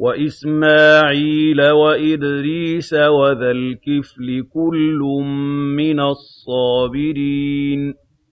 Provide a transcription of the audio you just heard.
وَإِسْمَاعِيلَ وَإِدْرِيسَ وَذَا الْكِفْلِ ۖ كُلٌّ مِّنَ الصَّابِرِينَ